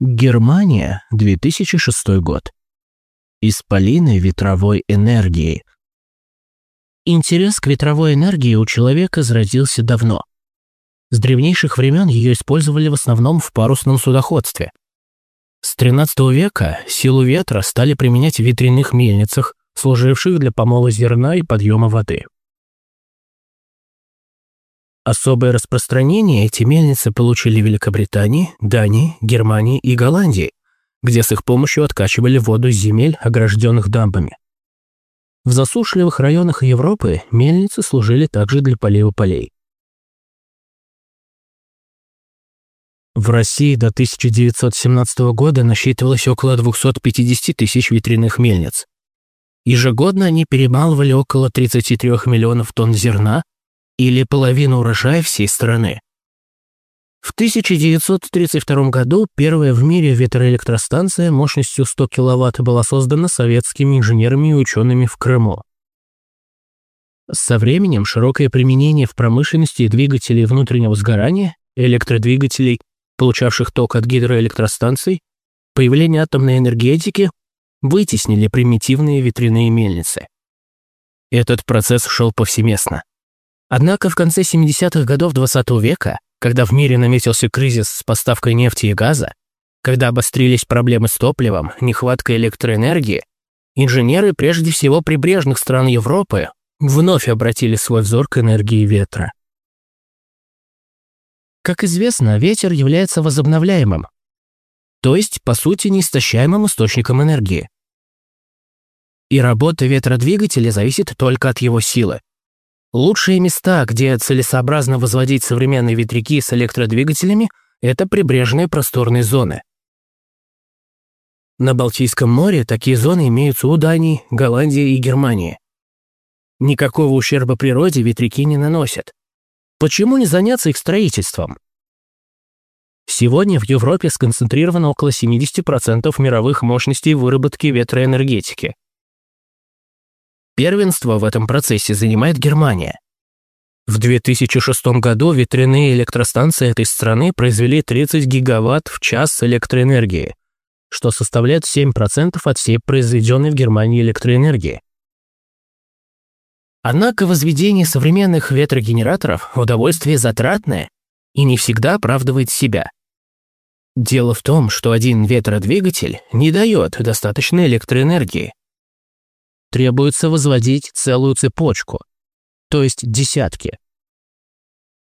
Германия, 2006 год. Исполины ветровой энергии. Интерес к ветровой энергии у человека зародился давно. С древнейших времен ее использовали в основном в парусном судоходстве. С XIII века силу ветра стали применять в ветряных мельницах, служивших для помола зерна и подъема воды. Особое распространение эти мельницы получили в Великобритании, Дании, Германии и Голландии, где с их помощью откачивали воду из земель, огражденных дамбами. В засушливых районах Европы мельницы служили также для полива полей. В России до 1917 года насчитывалось около 250 тысяч ветряных мельниц. Ежегодно они перемалывали около 33 миллионов тонн зерна, или половину урожая всей страны. В 1932 году первая в мире ветроэлектростанция мощностью 100 кВт была создана советскими инженерами и учеными в Крыму. Со временем широкое применение в промышленности двигателей внутреннего сгорания, электродвигателей, получавших ток от гидроэлектростанций, появление атомной энергетики вытеснили примитивные ветряные мельницы. Этот процесс шел повсеместно. Однако в конце 70-х годов XX -го века, когда в мире наметился кризис с поставкой нефти и газа, когда обострились проблемы с топливом, нехватка электроэнергии, инженеры прежде всего прибрежных стран Европы вновь обратили свой взор к энергии ветра. Как известно, ветер является возобновляемым, то есть, по сути, неистощаемым источником энергии. И работа ветродвигателя зависит только от его силы. Лучшие места, где целесообразно возводить современные ветряки с электродвигателями, это прибрежные просторные зоны. На Балтийском море такие зоны имеются у Дании, Голландии и Германии. Никакого ущерба природе ветряки не наносят. Почему не заняться их строительством? Сегодня в Европе сконцентрировано около 70% мировых мощностей выработки ветроэнергетики – Первенство в этом процессе занимает Германия. В 2006 году ветряные электростанции этой страны произвели 30 гигаватт в час электроэнергии, что составляет 7% от всей произведенной в Германии электроэнергии. Однако возведение современных ветрогенераторов – удовольствие затратное и не всегда оправдывает себя. Дело в том, что один ветродвигатель не дает достаточной электроэнергии, требуется возводить целую цепочку, то есть десятки.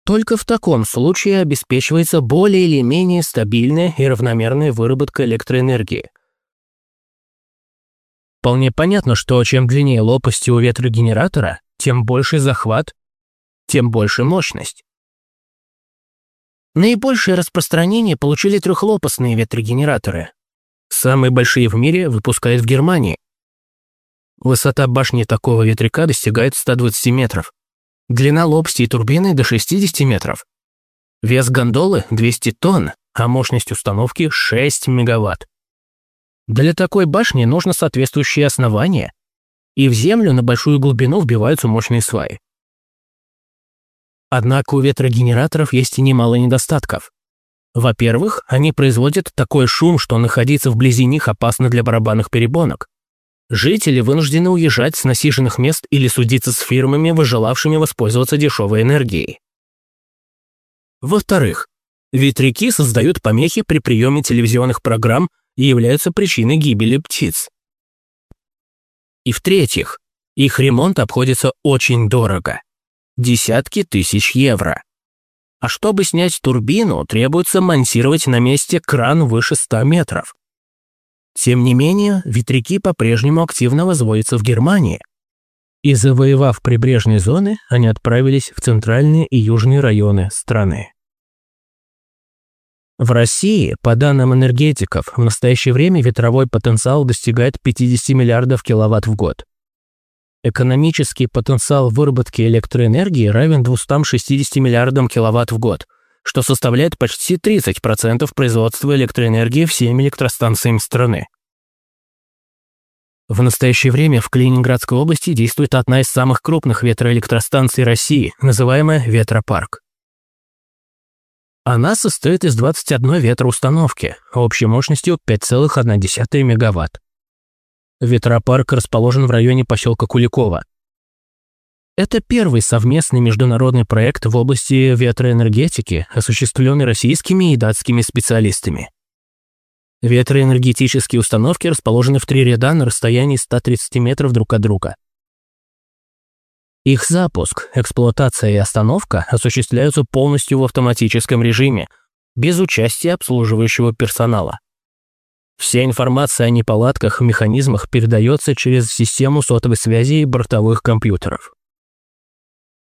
Только в таком случае обеспечивается более или менее стабильная и равномерная выработка электроэнергии. Вполне понятно, что чем длиннее лопасти у ветрогенератора, тем больше захват, тем больше мощность. Наибольшее распространение получили трехлопастные ветрогенераторы. Самые большие в мире выпускают в Германии, Высота башни такого ветряка достигает 120 метров. Длина лопасти и турбины до 60 метров. Вес гондолы 200 тонн, а мощность установки 6 мегаватт. Для такой башни нужно соответствующее основание, и в землю на большую глубину вбиваются мощные сваи. Однако у ветрогенераторов есть и немало недостатков. Во-первых, они производят такой шум, что находиться вблизи них опасно для барабанных перебонок. Жители вынуждены уезжать с насиженных мест или судиться с фирмами, выжелавшими воспользоваться дешевой энергией. Во-вторых, ветряки создают помехи при приеме телевизионных программ и являются причиной гибели птиц. И в-третьих, их ремонт обходится очень дорого – десятки тысяч евро. А чтобы снять турбину, требуется монтировать на месте кран выше 100 метров. Тем не менее, ветряки по-прежнему активно возводятся в Германии. И завоевав прибрежные зоны, они отправились в центральные и южные районы страны. В России, по данным энергетиков, в настоящее время ветровой потенциал достигает 50 миллиардов киловатт в год. Экономический потенциал выработки электроэнергии равен 260 миллиардам киловатт в год – что составляет почти 30% производства электроэнергии всеми электростанциями страны. В настоящее время в Калининградской области действует одна из самых крупных ветроэлектростанций России, называемая «Ветропарк». Она состоит из 21 ветроустановки общей мощностью 5,1 мегаватт. Ветропарк расположен в районе поселка Куликова. Это первый совместный международный проект в области ветроэнергетики, осуществленный российскими и датскими специалистами. Ветроэнергетические установки расположены в три ряда на расстоянии 130 метров друг от друга. Их запуск, эксплуатация и остановка осуществляются полностью в автоматическом режиме, без участия обслуживающего персонала. Вся информация о неполадках в механизмах передается через систему сотовой связи и бортовых компьютеров.